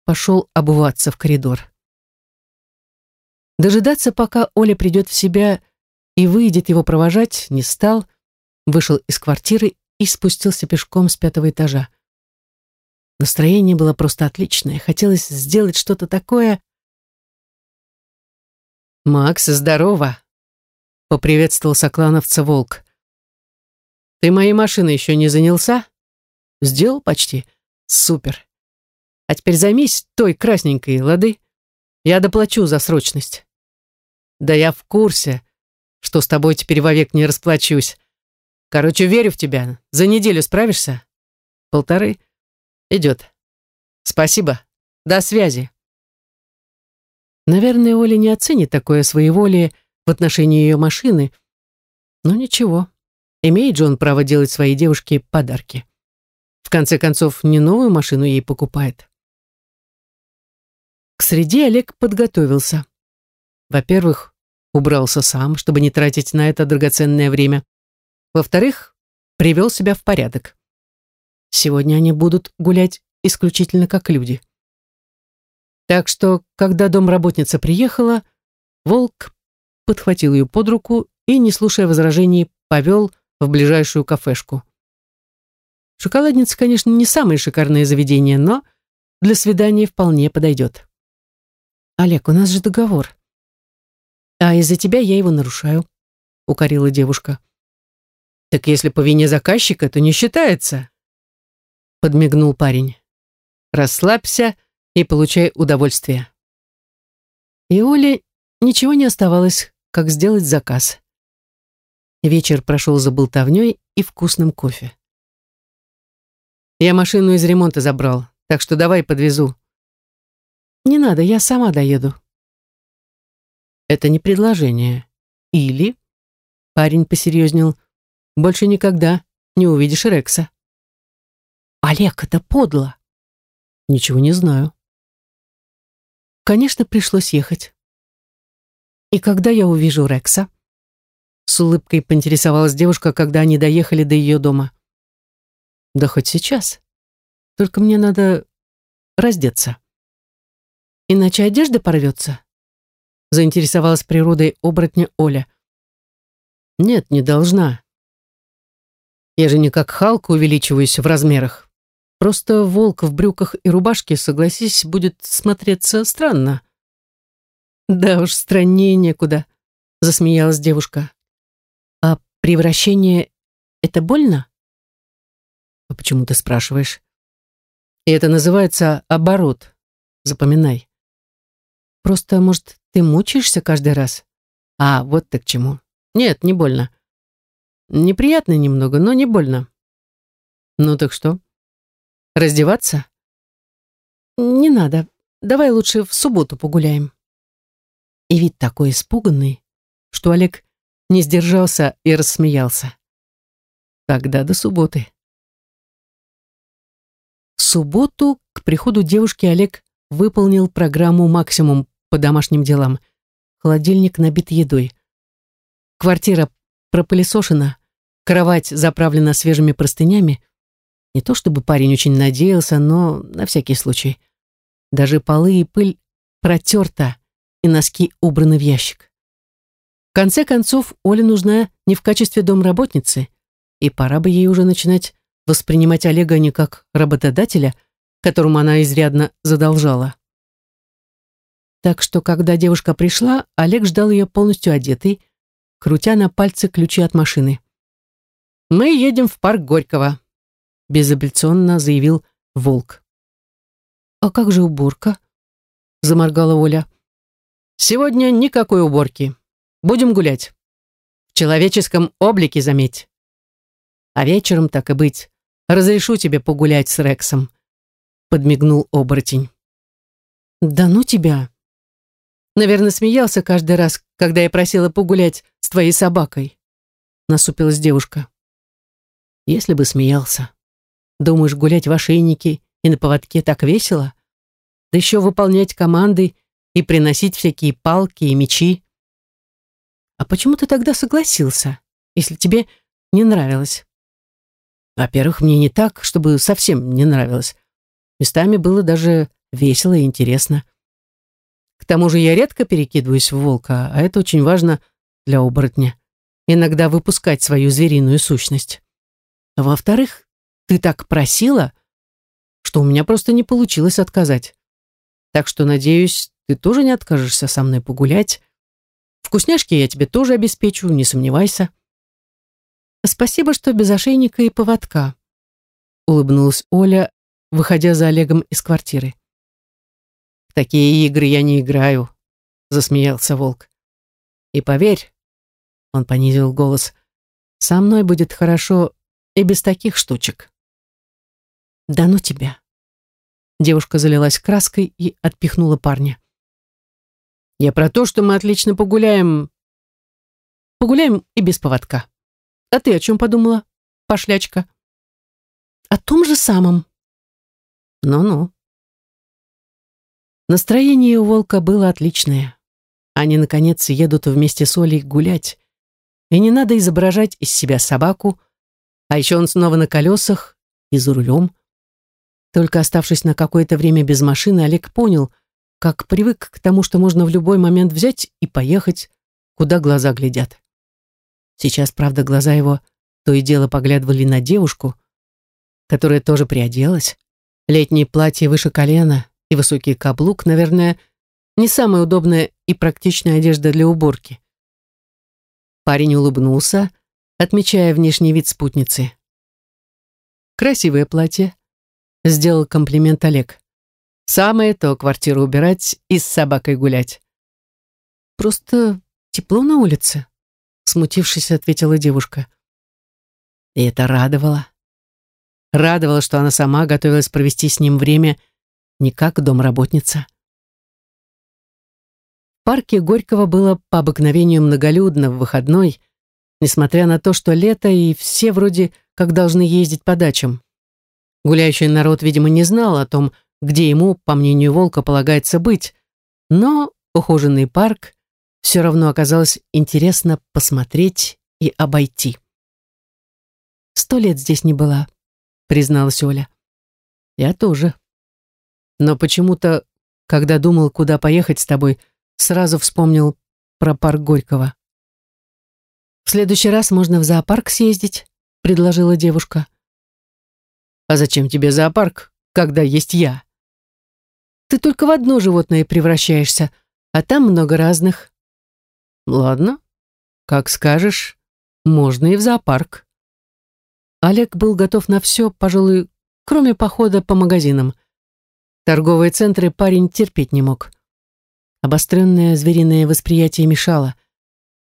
пошел обуваться в коридор. Дожидаться, пока Оля придет в себя и выйдет его провожать, не стал, вышел из квартиры и спустился пешком с пятого этажа. Настроение было просто отличное. Хотелось сделать что-то такое. «Макс, здорово!» — поприветствовал соклановца Волк. «Ты моей машиной еще не занялся?» «Сделал почти? Супер! А теперь займись той красненькой, лады? Я доплачу за срочность». «Да я в курсе, что с тобой теперь вовек не расплачусь. Короче, верю в тебя. За неделю справишься?» «Полторы?» Идет. Спасибо. До связи. Наверное, Оля не оценит такое своеволие в отношении ее машины, но ничего. Имеет же он право делать своей девушке подарки. Конце концов, не новую машину ей покупает. К среде Олег подготовился. Во-первых, убрался сам, чтобы не тратить на это драгоценное время. Во-вторых, привел себя в порядок. Сегодня они будут гулять исключительно как люди. Так что, когда домработница приехала, волк подхватил ее под руку и, не слушая возражений, повел в ближайшую кафешку. Шоколадница, конечно, не самое шикарное заведение, но для свидания вполне подойдет. «Олег, у нас же договор». «А из-за тебя я его нарушаю», — укорила девушка. «Так если по вине заказчика, то не считается», подмигнул парень. Расслабься и получай удовольствие. И Оле ничего не оставалось, как сделать заказ. Вечер прошел за болтовней и вкусным кофе. Я машину из ремонта забрал, так что давай подвезу. Не надо, я сама доеду. Это не предложение. Или... Парень посерьезнел. Больше никогда не увидишь Рекса. Олег, это подло. Ничего не знаю. Конечно, пришлось ехать. И когда я увижу Рекса? С улыбкой поинтересовалась девушка, когда они доехали до ее дома. Да хоть сейчас. Только мне надо раздеться. Иначе одежда порвется. Заинтересовалась природой оборотня Оля. Нет, не должна. Я же не как Халк увеличиваюсь в размерах. Просто волк в брюках и рубашке, согласись, будет смотреться странно. Да уж, страннее некуда, засмеялась девушка. А превращение — это больно? А почему ты спрашиваешь? И это называется оборот. Запоминай. Просто, может, ты мучаешься каждый раз? А, вот ты к чему. Нет, не больно. Неприятно немного, но не больно. Ну так что? Раздеваться? Не надо. Давай лучше в субботу погуляем. И вид такой испуганный, что Олег не сдержался и рассмеялся. Тогда до субботы. Субботу к приходу девушки Олег выполнил программу «Максимум» по домашним делам. Холодильник набит едой. Квартира пропылесошена, кровать заправлена свежими простынями. Не то чтобы парень очень надеялся, но на всякий случай. Даже полы и пыль протерта, и носки убраны в ящик. В конце концов, Оле нужна не в качестве домработницы, и пора бы ей уже начинать воспринимать Олега не как работодателя, которому она изрядно задолжала. Так что, когда девушка пришла, Олег ждал ее полностью одетой, крутя на пальце ключи от машины. «Мы едем в парк Горького», — безапелляционно заявил Волк. «А как же уборка?» — заморгала Оля. «Сегодня никакой уборки. Будем гулять. В человеческом облике, заметь. А вечером, так и быть, разрешу тебе погулять с Рексом», — подмигнул оборотень. «Да ну тебя!» Наверное, смеялся каждый раз, когда я просила погулять с твоей собакой. Насупилась девушка. Если бы смеялся. Думаешь, гулять в ошейнике и на поводке так весело? Да еще выполнять команды и приносить всякие палки и мечи. А почему ты тогда согласился, если тебе не нравилось? Во-первых, мне не так, чтобы совсем не нравилось. Местами было даже весело и интересно. К тому же я редко перекидываюсь в волка, а это очень важно для оборотня. Иногда выпускать свою звериную сущность. А во-вторых, ты так просила, что у меня просто не получилось отказать. Так что, надеюсь, ты тоже не откажешься со мной погулять. Вкусняшки я тебе тоже обеспечу, не сомневайся. Спасибо, что без ошейника и поводка. Улыбнулась Оля, выходя за Олегом из квартиры такие игры я не играю», — засмеялся волк. «И поверь», — он понизил голос, — «со мной будет хорошо и без таких штучек». «Да ну тебя!» Девушка залилась краской и отпихнула парня. «Я про то, что мы отлично погуляем. Погуляем и без поводка. А ты о чем подумала, пошлячка?» «О том же самом». «Ну-ну», Настроение у волка было отличное. Они, наконец, едут вместе с Олей гулять. И не надо изображать из себя собаку, а еще он снова на колесах и за рулем. Только оставшись на какое-то время без машины, Олег понял, как привык к тому, что можно в любой момент взять и поехать, куда глаза глядят. Сейчас, правда, глаза его то и дело поглядывали на девушку, которая тоже приоделась. Летнее платье выше колена, и высокий каблук, наверное, не самая удобная и практичная одежда для уборки. Парень улыбнулся, отмечая внешний вид спутницы. «Красивое платье», — сделал комплимент Олег. «Самое то квартиру убирать и с собакой гулять». «Просто тепло на улице», — смутившись, ответила девушка. И это радовало. Радовало, что она сама готовилась провести с ним время — не как домработница. В парке Горького было по обыкновению многолюдно в выходной, несмотря на то, что лето и все вроде как должны ездить по дачам. Гуляющий народ, видимо, не знал о том, где ему, по мнению Волка, полагается быть, но ухоженный парк все равно оказалось интересно посмотреть и обойти. «Сто лет здесь не была», — призналась Оля. «Я тоже», но почему-то, когда думал, куда поехать с тобой, сразу вспомнил про парк Горького. «В следующий раз можно в зоопарк съездить», — предложила девушка. «А зачем тебе зоопарк, когда есть я?» «Ты только в одно животное превращаешься, а там много разных». «Ладно, как скажешь, можно и в зоопарк». Олег был готов на все, пожалуй, кроме похода по магазинам. Торговые центры парень терпеть не мог. Обостренное звериное восприятие мешало.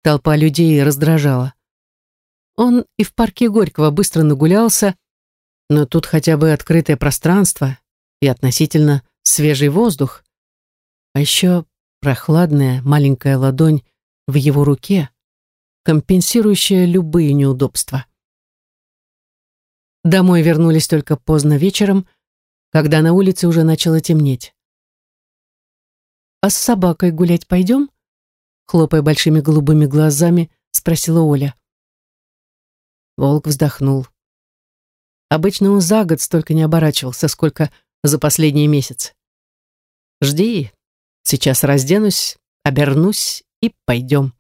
Толпа людей раздражала. Он и в парке Горького быстро нагулялся, но тут хотя бы открытое пространство и относительно свежий воздух. А еще прохладная маленькая ладонь в его руке, компенсирующая любые неудобства. Домой вернулись только поздно вечером, когда на улице уже начало темнеть. «А с собакой гулять пойдем?» Хлопая большими голубыми глазами, спросила Оля. Волк вздохнул. Обычно он за год столько не оборачивался, сколько за последний месяц. «Жди, сейчас разденусь, обернусь и пойдем».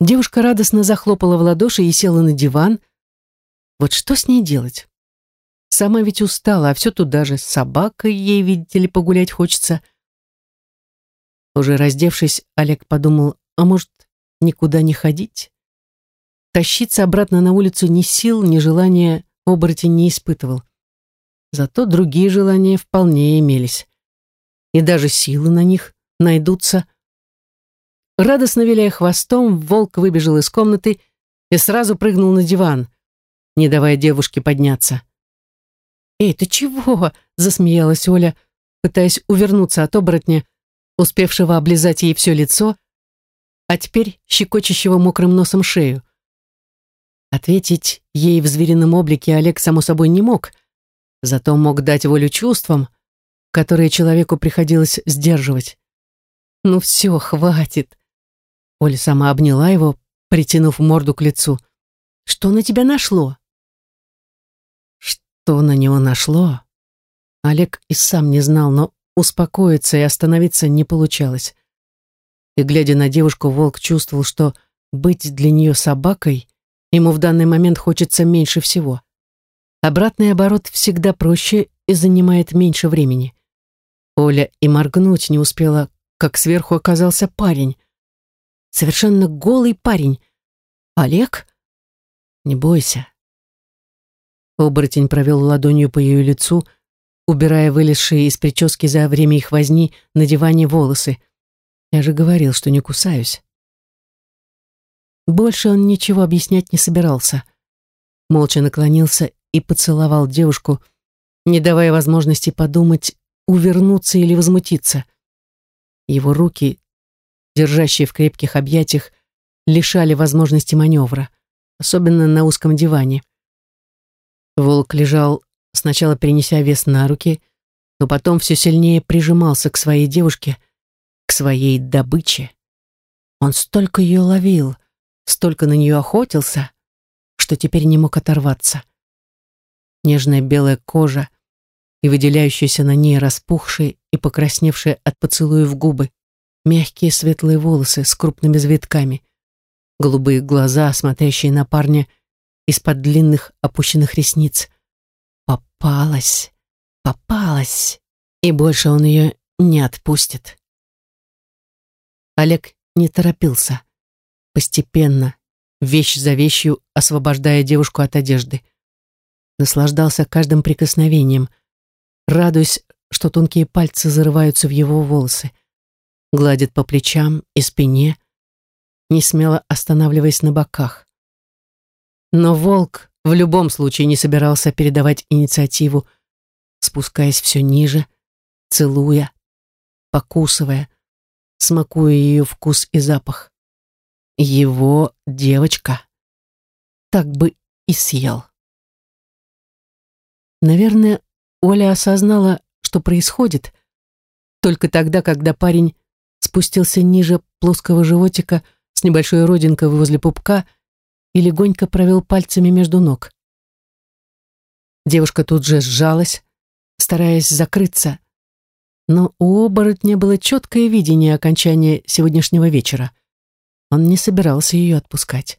Девушка радостно захлопала в ладоши и села на диван. Вот что с ней делать? Сама ведь устала, а все тут даже с собакой ей, видите ли, погулять хочется. Уже раздевшись, Олег подумал, а может, никуда не ходить? Тащиться обратно на улицу ни сил, ни желания оборотень не испытывал. Зато другие желания вполне имелись. И даже силы на них найдутся. Радостно виляя хвостом, волк выбежал из комнаты и сразу прыгнул на диван, не давая девушке подняться. «Эй, ты чего?» — засмеялась Оля, пытаясь увернуться от оборотня, успевшего облизать ей все лицо, а теперь щекочущего мокрым носом шею. Ответить ей в зверином облике Олег, само собой, не мог, зато мог дать волю чувствам, которые человеку приходилось сдерживать. «Ну все, хватит!» Оля сама обняла его, притянув морду к лицу. «Что на тебя нашло?» Что на него нашло? Олег и сам не знал, но успокоиться и остановиться не получалось. И, глядя на девушку, волк чувствовал, что быть для нее собакой ему в данный момент хочется меньше всего. Обратный оборот всегда проще и занимает меньше времени. Оля и моргнуть не успела, как сверху оказался парень. Совершенно голый парень. «Олег?» «Не бойся». Оборотень провел ладонью по ее лицу, убирая вылезшие из прически за время их возни на диване волосы. Я же говорил, что не кусаюсь. Больше он ничего объяснять не собирался. Молча наклонился и поцеловал девушку, не давая возможности подумать, увернуться или возмутиться. Его руки держащие в крепких объятиях, лишали возможности маневра, особенно на узком диване. Волк лежал, сначала перенеся вес на руки, но потом все сильнее прижимался к своей девушке, к своей добыче. Он столько ее ловил, столько на нее охотился, что теперь не мог оторваться. Нежная белая кожа и выделяющиеся на ней распухшие и покрасневшие от поцелуев губы, мягкие светлые волосы с крупными завитками, голубые глаза, смотрящие на парня из-под длинных опущенных ресниц. Попалась, попалась, и больше он ее не отпустит. Олег не торопился, постепенно, вещь за вещью освобождая девушку от одежды. Наслаждался каждым прикосновением, радуясь, что тонкие пальцы зарываются в его волосы гладит по плечам и спине, не смело останавливаясь на боках. Но волк в любом случае не собирался передавать инициативу, спускаясь все ниже, целуя, покусывая, смакуя ее вкус и запах. Его девочка. Так бы и съел. Наверное, Оля осознала, что происходит, только тогда, когда парень спустился ниже плоского животика с небольшой родинкой возле пупка и легонько провел пальцами между ног. Девушка тут же сжалась, стараясь закрыться, но у оборотня было четкое видение окончания сегодняшнего вечера. Он не собирался ее отпускать,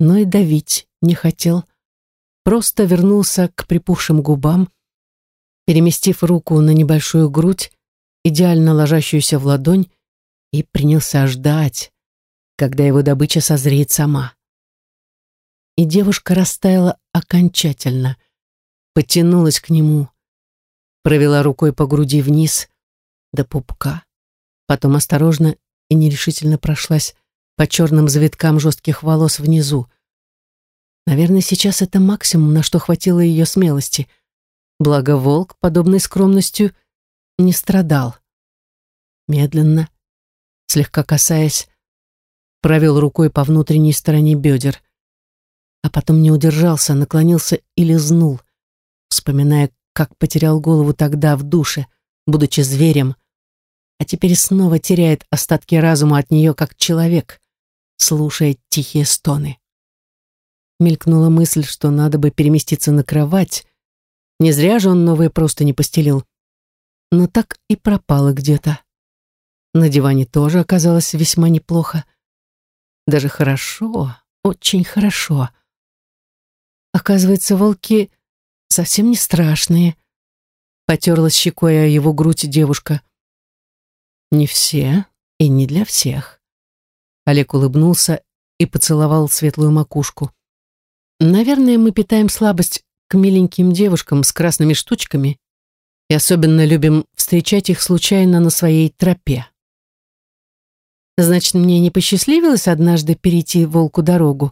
но и давить не хотел, просто вернулся к припухшим губам, переместив руку на небольшую грудь, идеально ложащуюся в ладонь, и принялся ждать, когда его добыча созреет сама. И девушка растаяла окончательно, потянулась к нему, провела рукой по груди вниз до пупка, потом осторожно и нерешительно прошлась по черным завиткам жестких волос внизу. Наверное, сейчас это максимум, на что хватило ее смелости. Благо волк, подобной скромностью, не страдал. Медленно, слегка касаясь, провел рукой по внутренней стороне бедер, а потом не удержался, наклонился и лизнул, вспоминая, как потерял голову тогда в душе, будучи зверем, а теперь снова теряет остатки разума от нее как человек, слушая тихие стоны. Мелькнула мысль, что надо бы переместиться на кровать. Не зря же он новые просто не постелил. Но так и пропало где-то. На диване тоже оказалось весьма неплохо. Даже хорошо, очень хорошо. Оказывается, волки совсем не страшные. Потерлась щекой о его грудь девушка. Не все и не для всех. Олег улыбнулся и поцеловал светлую макушку. Наверное, мы питаем слабость к миленьким девушкам с красными штучками и особенно любим встречать их случайно на своей тропе. Значит, мне не посчастливилось однажды перейти волку дорогу.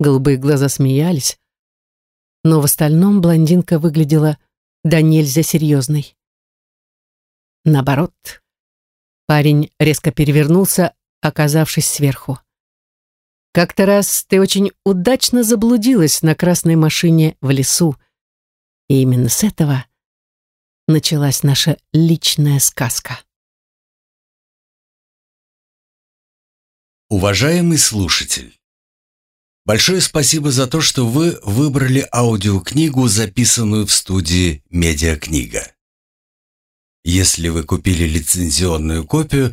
Голубые глаза смеялись, но в остальном блондинка выглядела да нельзя серьезной. Наоборот, парень резко перевернулся, оказавшись сверху. Как-то раз ты очень удачно заблудилась на красной машине в лесу. И именно с этого началась наша личная сказка. Уважаемый слушатель, большое спасибо за то, что вы выбрали аудиокнигу, записанную в студии «Медиакнига». Если вы купили лицензионную копию,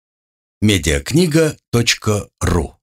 медиакнига.ру